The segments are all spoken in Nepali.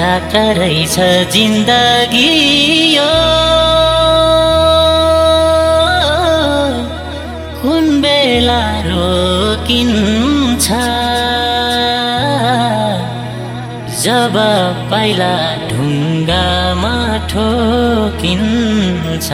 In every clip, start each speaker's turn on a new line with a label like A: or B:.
A: यात्रा रहेछ जिन्दगी यो। कुन बेला रोकिन्छ? जब पाइला ढुङ्गामा ठोकिन्छ।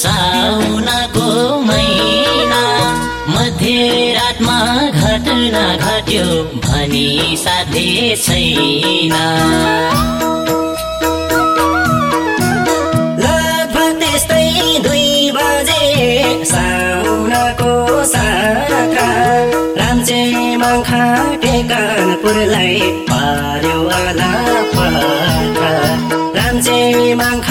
A: साउनको महिना मध्यरातमा घटना घट्यो भनी साध्य छैन।
B: लगभग त्यस्तै दुई बजे साउनको साका राम्चे मङ्खा टेकानपुरलाई पार्यो आला राम्चे मङ्खा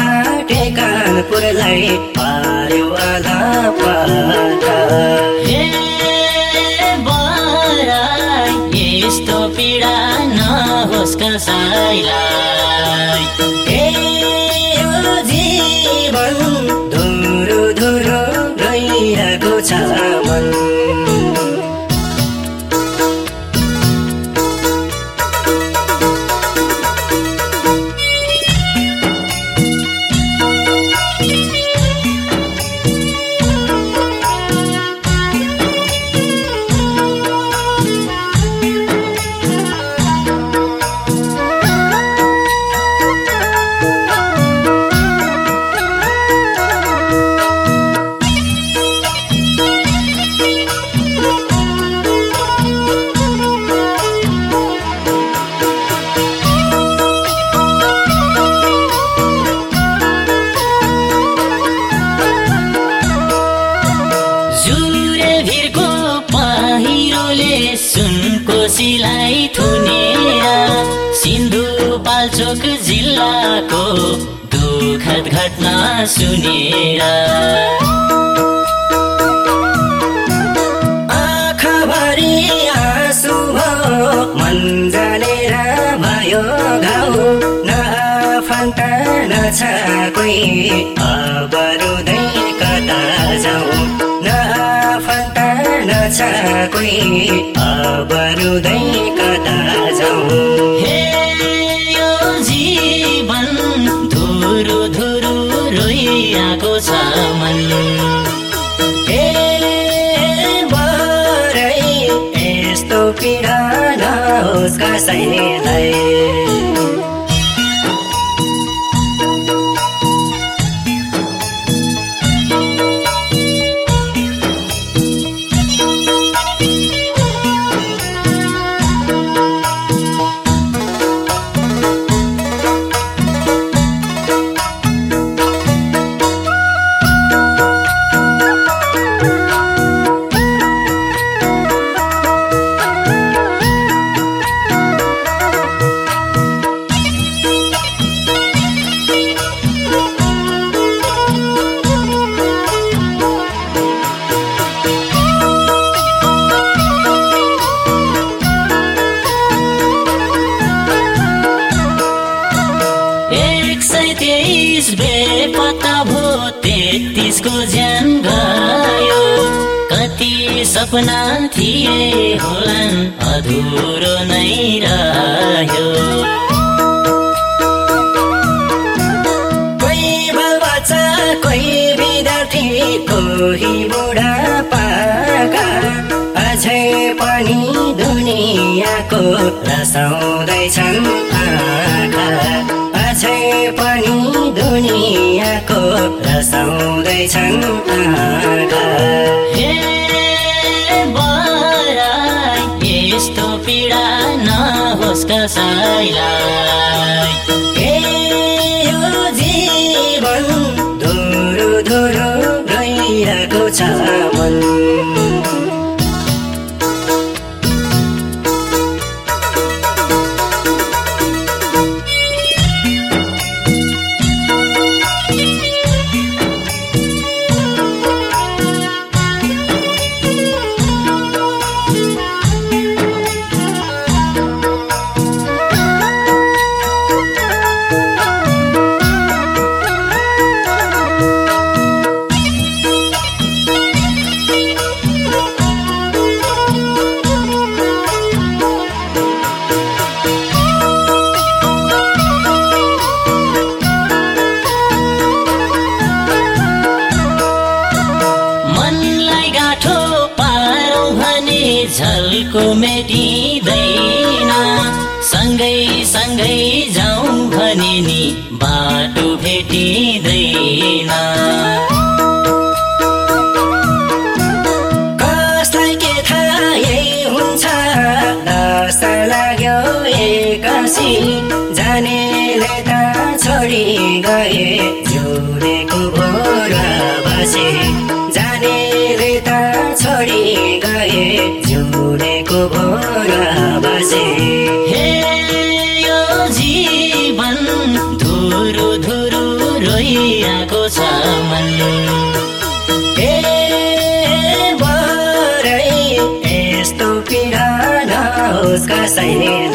B: टेकानपुरलाई पार्यो आला पत्रा
A: हे बराई, यस्तो पीडा नहोस् कसैलाई जिल्लाको दुखद घटना सुनेर।
B: आँखाभरि भयो मन जानेर भयो घाउ। न आफन्त न छ कोही अब रुँदै कता जाउँ। न आफन्त न छ कोही अब कता जाउँ। यस्तो पीडा नहोस् कसैलाई
A: सपना थिए होलान् अधुरो नै रह्यो।
B: कोही बालबच्चा कोही विद्यार्थी कोही बुढा पाका। अझै पनि दुनियाँको रसाउँदैछन् अझै पनि दुनियाँको रसाउँदैछन्
A: नहोस् कसैलाई
B: ए यो जीवन धुरो धुरो गइरहेको छ मन।
A: मेटिँदैन सँगै सँगै जाउँ भने नि बाटो भेटिँदैन
B: यस्तो पीडा नहोस् कसैलाई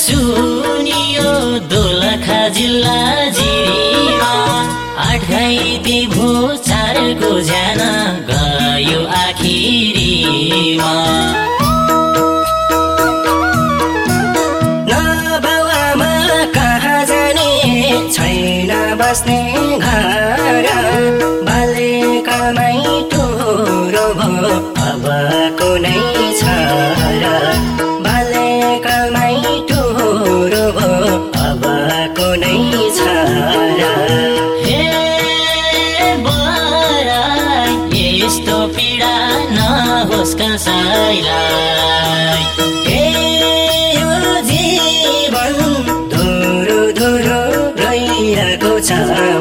A: सुनियो दोलखा जिल्ला जिरीमा आठ घाइते भो चारको ज्यान गयो आखिरीमा।
B: नबाउआमा कहाँ जाने छैन बस्ने।
A: नहोस् कसैलाई
B: ए यो जीवन धुरो धुरो गइरहेको छ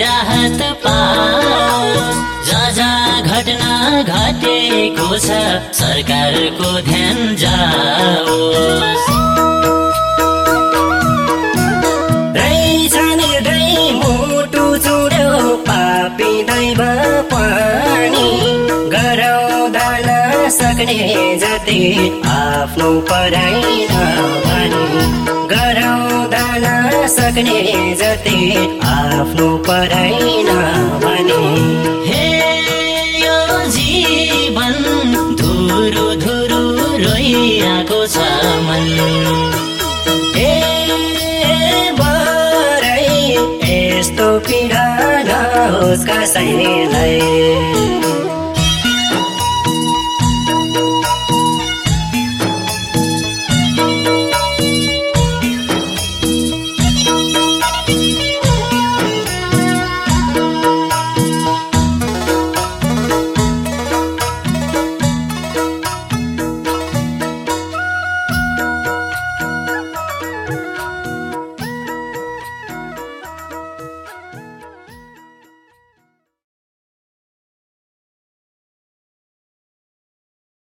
A: राहत जहाँ घटना घटेको छ सरकारको ध्यान
B: निर्दय मुटु चुड्यो पापी दैव पानी गराउँदा जति आफ्नो नभनी गराउँदा नसक्ने जति आफ्नो पढाइ नभनी
A: हे यो जीवन धुरु धुरु रोइरहेको छ मन।
B: ए यस्तो पीडा नहोस् कसैलाई